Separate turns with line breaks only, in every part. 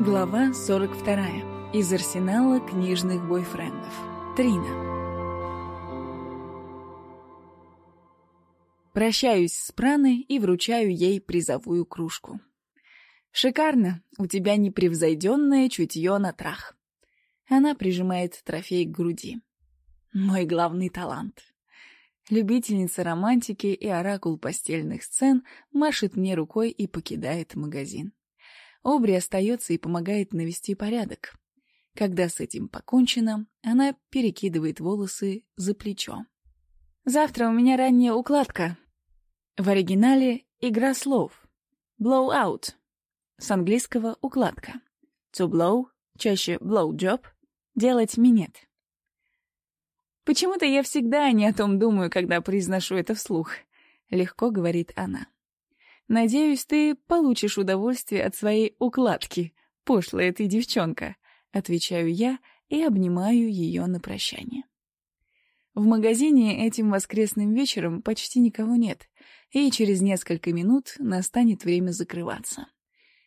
Глава 42. Из арсенала книжных бойфрендов. Трина. Прощаюсь с Праной и вручаю ей призовую кружку. «Шикарно! У тебя непревзойденное чутье на трах». Она прижимает трофей к груди. «Мой главный талант». Любительница романтики и оракул постельных сцен машет мне рукой и покидает магазин. Обри остается и помогает навести порядок. Когда с этим покончено, она перекидывает волосы за плечо. «Завтра у меня ранняя укладка». В оригинале игра слов. Blow out. С английского «укладка». To blow, чаще blow job, делать минет. «Почему-то я всегда не о том думаю, когда произношу это вслух», — легко говорит она. Надеюсь, ты получишь удовольствие от своей укладки, пошлая ты девчонка», — отвечаю я и обнимаю ее на прощание. В магазине этим воскресным вечером почти никого нет, и через несколько минут настанет время закрываться.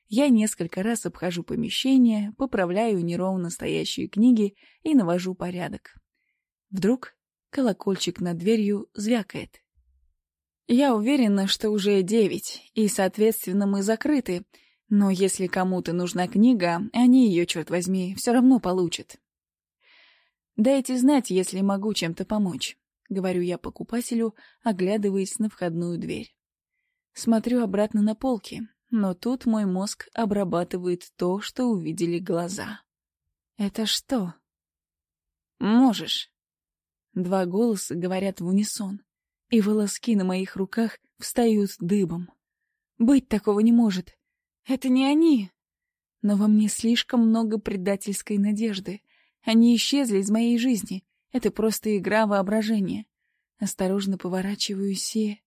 Я несколько раз обхожу помещение, поправляю неровно стоящие книги и навожу порядок. Вдруг колокольчик над дверью звякает. Я уверена, что уже девять, и, соответственно, мы закрыты. Но если кому-то нужна книга, они ее, черт возьми, все равно получат. «Дайте знать, если могу чем-то помочь», — говорю я покупателю, оглядываясь на входную дверь. Смотрю обратно на полки, но тут мой мозг обрабатывает то, что увидели глаза. «Это что?» «Можешь». Два голоса говорят в унисон и волоски на моих руках встают дыбом. Быть такого не может. Это не они. Но во мне слишком много предательской надежды. Они исчезли из моей жизни. Это просто игра воображения. Осторожно поворачиваюсь и...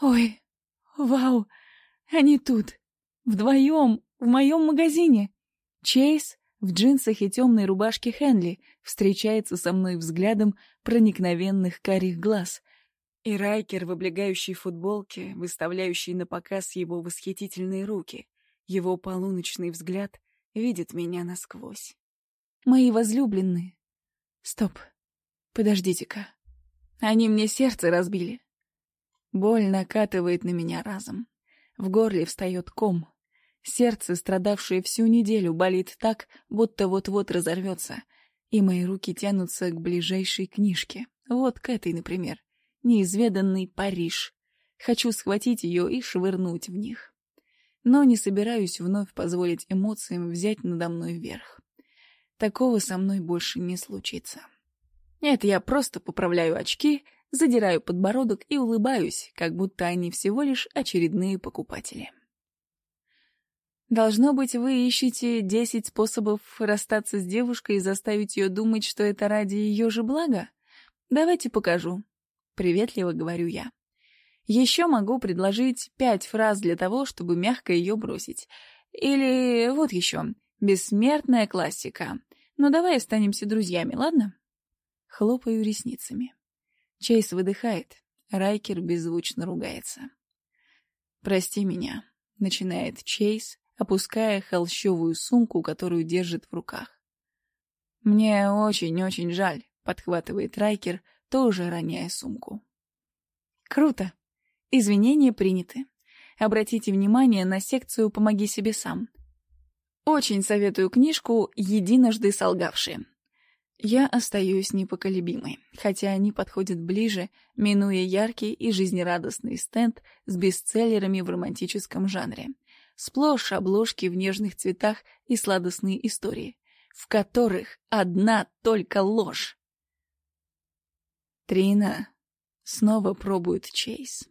Ой, вау, они тут. Вдвоем, в моем магазине. Чейз в джинсах и темной рубашке Хенли встречается со мной взглядом проникновенных карих глаз, и Райкер в облегающей футболке, выставляющий на показ его восхитительные руки. Его полуночный взгляд видит меня насквозь. Мои возлюбленные. Стоп. Подождите-ка. Они мне сердце разбили. Боль накатывает на меня разом. В горле встает ком. Сердце, страдавшее всю неделю, болит так, будто вот-вот разорвется. И мои руки тянутся к ближайшей книжке. Вот к этой, например неизведанный Париж. Хочу схватить ее и швырнуть в них. Но не собираюсь вновь позволить эмоциям взять надо мной верх. Такого со мной больше не случится. Нет, я просто поправляю очки, задираю подбородок и улыбаюсь, как будто они всего лишь очередные покупатели. Должно быть, вы ищете десять способов расстаться с девушкой и заставить ее думать, что это ради ее же блага? Давайте покажу. Приветливо говорю я. Еще могу предложить пять фраз для того, чтобы мягко ее бросить. Или вот еще. Бессмертная классика. Ну давай останемся друзьями, ладно? Хлопаю ресницами. Чейз выдыхает. Райкер беззвучно ругается. «Прости меня», — начинает Чейз, опуская холщовую сумку, которую держит в руках. «Мне очень-очень жаль», — подхватывает Райкер, — тоже роняя сумку. Круто. Извинения приняты. Обратите внимание на секцию «Помоги себе сам». Очень советую книжку «Единожды солгавшие». Я остаюсь непоколебимой, хотя они подходят ближе, минуя яркий и жизнерадостный стенд с бестселлерами в романтическом жанре. Сплошь обложки в нежных цветах и сладостные истории, в которых одна только ложь. Трина снова пробует Чейз.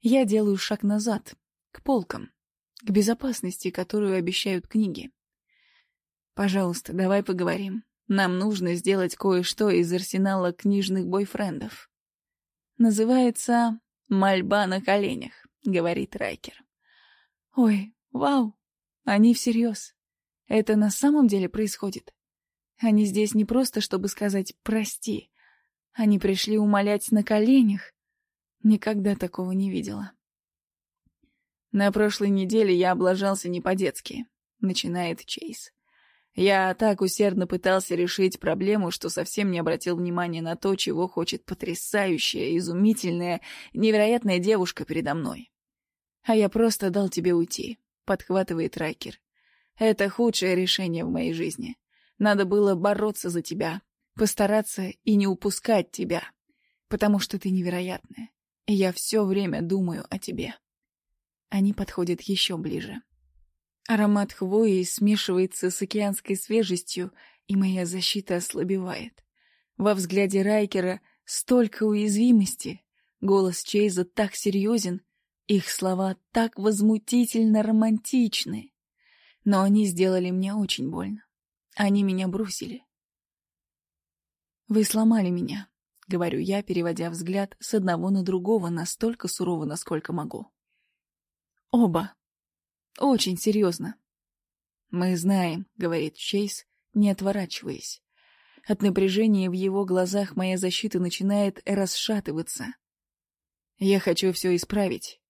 Я делаю шаг назад, к полкам, к безопасности, которую обещают книги. Пожалуйста, давай поговорим. Нам нужно сделать кое-что из арсенала книжных бойфрендов. Называется «Мольба на коленях», — говорит Райкер. Ой, вау, они всерьез. Это на самом деле происходит. Они здесь не просто, чтобы сказать «прости», они пришли умолять на коленях. Никогда такого не видела. На прошлой неделе я облажался не по-детски. — начинает Чейз. «Я так усердно пытался решить проблему, что совсем не обратил внимания на то, чего хочет потрясающая, изумительная, невероятная девушка передо мной. А я просто дал тебе уйти», — подхватывает Райкер. «Это худшее решение в моей жизни. Надо было бороться за тебя, постараться и не упускать тебя, потому что ты невероятная, и я все время думаю о тебе». Они подходят еще ближе. Аромат хвои смешивается с океанской свежестью, и моя защита ослабевает. Во взгляде Райкера столько уязвимости. Голос Чейза так серьезен, их слова так возмутительно романтичны. Но они сделали мне очень больно. Они меня бросили. «Вы сломали меня», — говорю я, переводя взгляд с одного на другого настолько сурово, насколько могу. Оба. Очень серьезно. «Мы знаем», — говорит Чейз, не отворачиваясь. От напряжения в его глазах моя защита начинает расшатываться. «Я хочу все исправить.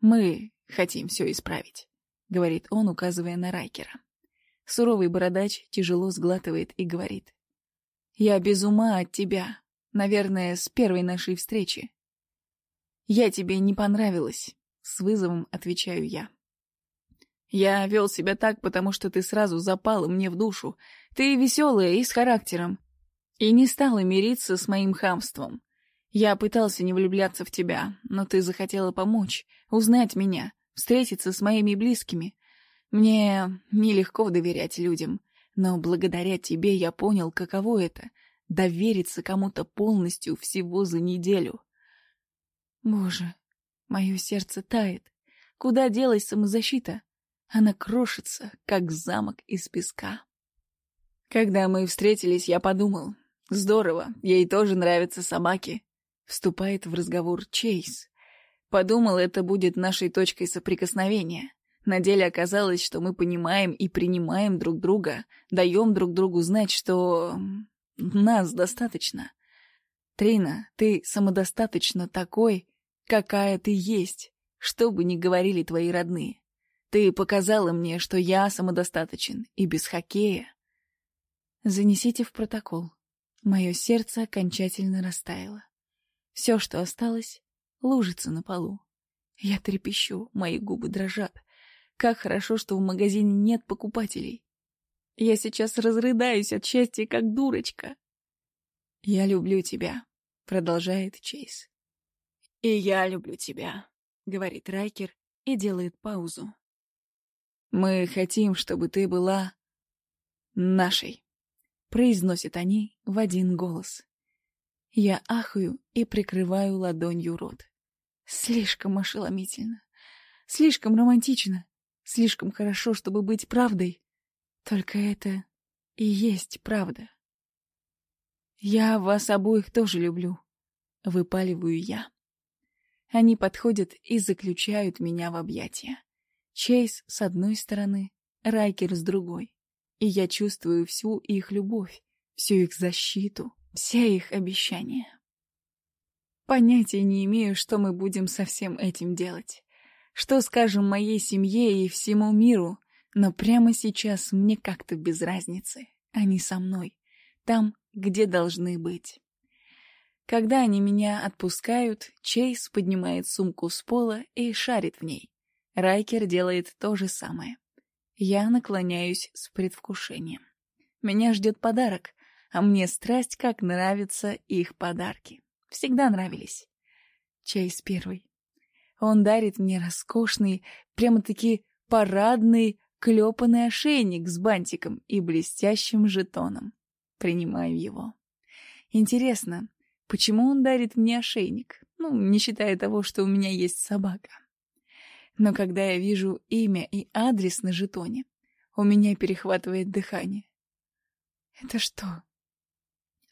Мы хотим все исправить», — говорит он, указывая на Райкера. Суровый бородач тяжело сглатывает и говорит. «Я без ума от тебя, наверное, с первой нашей встречи. Я тебе не понравилась, с вызовом отвечаю я. Я вел себя так, потому что ты сразу запала мне в душу. Ты веселая и с характером. И не стала мириться с моим хамством. Я пытался не влюбляться в тебя, но ты захотела помочь, узнать меня, встретиться с моими близкими. Мне нелегко доверять людям, но благодаря тебе я понял, каково это — довериться кому-то полностью всего за неделю. Боже, Мое сердце тает. Куда делась самозащита? Она крошится, как замок из песка. Когда мы встретились, я подумал. Здорово, ей тоже нравятся собаки. Вступает в разговор Чейз. Подумал, это будет нашей точкой соприкосновения. На деле оказалось, что мы понимаем и принимаем друг друга, даем друг другу знать, что... нас достаточно. Трина, ты самодостаточно такой, какая ты есть, что бы ни говорили твои родные. Ты показала мне, что я самодостаточен и без хоккея. Занесите в протокол. Мое сердце окончательно растаяло. Все, что осталось, лужится на полу. Я трепещу, мои губы дрожат. Как хорошо, что в магазине нет покупателей. Я сейчас разрыдаюсь от счастья, как дурочка. «Я люблю тебя», — продолжает Чейз. «И я люблю тебя», — говорит Райкер и делает паузу. «Мы хотим, чтобы ты была нашей», — произносят они в один голос. Я ахаю и прикрываю ладонью рот. Слишком ошеломительно, слишком романтично, слишком хорошо, чтобы быть правдой. Только это и есть правда. Я вас обоих тоже люблю, выпаливаю я. Они подходят и заключают меня в объятия. Чейз с одной стороны, Райкер с другой. И я чувствую всю их любовь, всю их защиту, все их обещания. Понятия не имею, что мы будем со всем этим делать. Что скажем моей семье и всему миру, но прямо сейчас мне как-то без разницы. Они со мной, там, где должны быть. Когда они меня отпускают, Чейз поднимает сумку с пола и шарит в ней. Райкер делает то же самое. Я наклоняюсь с предвкушением. Меня ждет подарок, а мне страсть как нравятся их подарки. Всегда нравились. Чейз первый. Он дарит мне роскошный, прямо-таки парадный, клепанный ошейник с бантиком и блестящим жетоном. Принимаю его. Интересно, Почему он дарит мне ошейник? Ну, не считая того, что у меня есть собака. Но когда я вижу имя и адрес на жетоне, у меня перехватывает дыхание. Это что?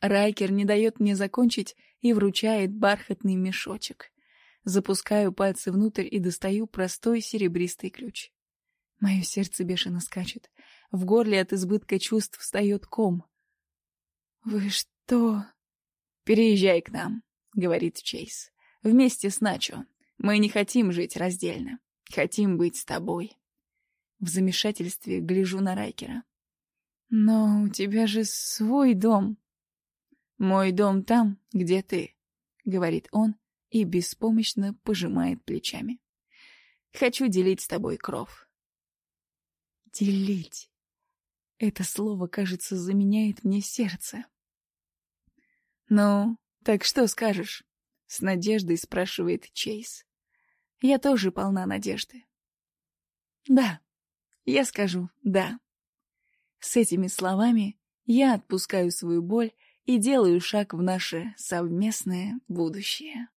Райкер не дает мне закончить и вручает бархатный мешочек. Запускаю пальцы внутрь и достаю простой серебристый ключ. Мое сердце бешено скачет. В горле от избытка чувств встает ком. «Вы что?» «Переезжай к нам», — говорит Чейз. «Вместе с Начо. Мы не хотим жить раздельно. Хотим быть с тобой». В замешательстве гляжу на Райкера. «Но у тебя же свой дом». «Мой дом там, где ты», — говорит он и беспомощно пожимает плечами. «Хочу делить с тобой кров». «Делить». Это слово, кажется, заменяет мне сердце. «Ну, так что скажешь?» — с надеждой спрашивает Чейз. Я тоже полна надежды. «Да, я скажу «да». С этими словами я отпускаю свою боль и делаю шаг в наше совместное будущее.